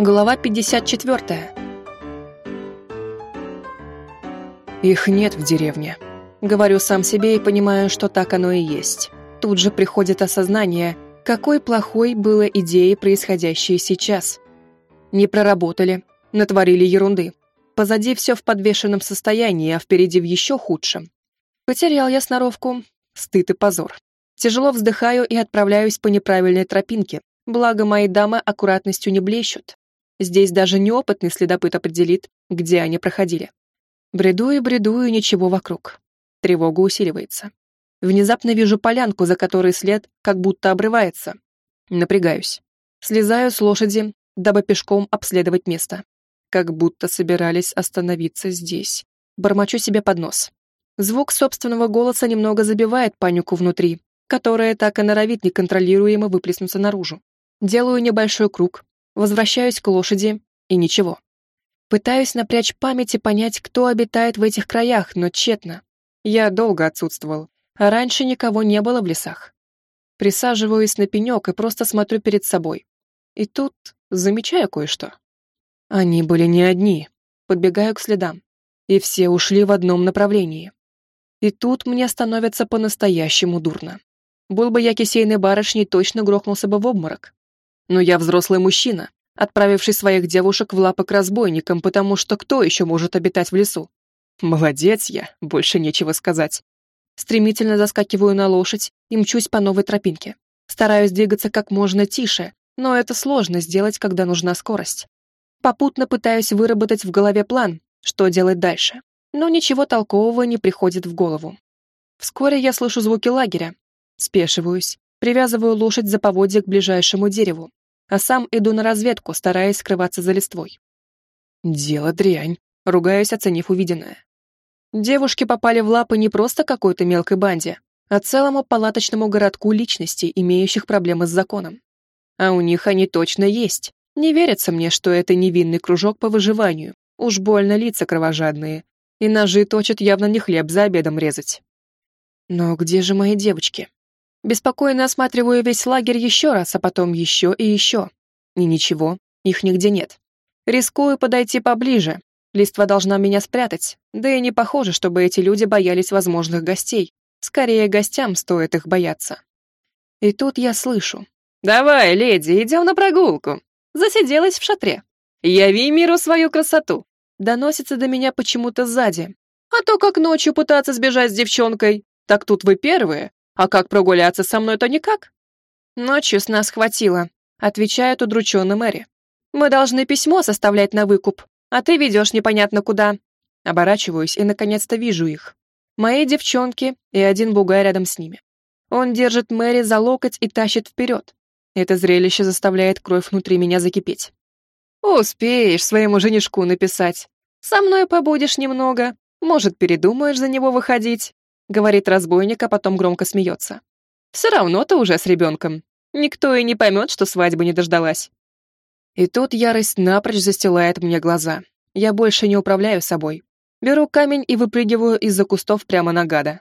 Глава 54. Их нет в деревне. Говорю сам себе и понимаю, что так оно и есть. Тут же приходит осознание, какой плохой было идеей происходящей сейчас. Не проработали, натворили ерунды. Позади все в подвешенном состоянии, а впереди в еще худшем. Потерял я сноровку, стыд и позор. Тяжело вздыхаю и отправляюсь по неправильной тропинке, благо мои дамы аккуратностью не блещут. Здесь даже неопытный следопыт определит, где они проходили. Бреду и бреду, и ничего вокруг. Тревога усиливается. Внезапно вижу полянку, за которой след как будто обрывается. Напрягаюсь. Слезаю с лошади, дабы пешком обследовать место. Как будто собирались остановиться здесь. Бормочу себе под нос. Звук собственного голоса немного забивает панику внутри, которая так и норовит неконтролируемо выплеснуться наружу. Делаю небольшой круг, Возвращаюсь к лошади, и ничего. Пытаюсь напрячь память и понять, кто обитает в этих краях, но тщетно. Я долго отсутствовал, а раньше никого не было в лесах. Присаживаюсь на пенек и просто смотрю перед собой. И тут замечаю кое-что. Они были не одни. Подбегаю к следам. И все ушли в одном направлении. И тут мне становится по-настоящему дурно. Был бы я кисейной барышней, точно грохнулся бы в обморок. Но я взрослый мужчина, отправивший своих девушек в лапы к разбойникам, потому что кто еще может обитать в лесу? Молодец я, больше нечего сказать. Стремительно заскакиваю на лошадь и мчусь по новой тропинке. Стараюсь двигаться как можно тише, но это сложно сделать, когда нужна скорость. Попутно пытаюсь выработать в голове план, что делать дальше, но ничего толкового не приходит в голову. Вскоре я слышу звуки лагеря. Спешиваюсь, привязываю лошадь за поводья к ближайшему дереву а сам иду на разведку, стараясь скрываться за листвой. Дело дрянь, ругаюсь, оценив увиденное. Девушки попали в лапы не просто какой-то мелкой банде, а целому палаточному городку личностей, имеющих проблемы с законом. А у них они точно есть. Не верится мне, что это невинный кружок по выживанию. Уж больно лица кровожадные. И ножи точат явно не хлеб за обедом резать. Но где же мои девочки? Беспокойно осматриваю весь лагерь еще раз, а потом еще и еще. И ничего, их нигде нет. Рискую подойти поближе. Листва должна меня спрятать, да и не похоже, чтобы эти люди боялись возможных гостей. Скорее, гостям стоит их бояться. И тут я слышу. «Давай, леди, идем на прогулку. Засиделась в шатре. Яви миру свою красоту». Доносится до меня почему-то сзади. А то как ночью пытаться сбежать с девчонкой. Так тут вы первые, а как прогуляться со мной-то никак? Ночью с нас хватило, отвечает удрученно Мэри. Мы должны письмо составлять на выкуп, а ты ведешь непонятно куда. Оборачиваюсь и наконец-то вижу их. Мои девчонки и один бугай рядом с ними. Он держит Мэри за локоть и тащит вперед. Это зрелище заставляет кровь внутри меня закипеть. «Успеешь своему женишку написать. Со мной побудешь немного. Может, передумаешь за него выходить говорит разбойник, а потом громко смеется. Все равно ты уже с ребенком. Никто и не поймет, что свадьбы не дождалась. И тут ярость напрочь застилает мне глаза. Я больше не управляю собой. Беру камень и выпрыгиваю из-за кустов прямо на гада.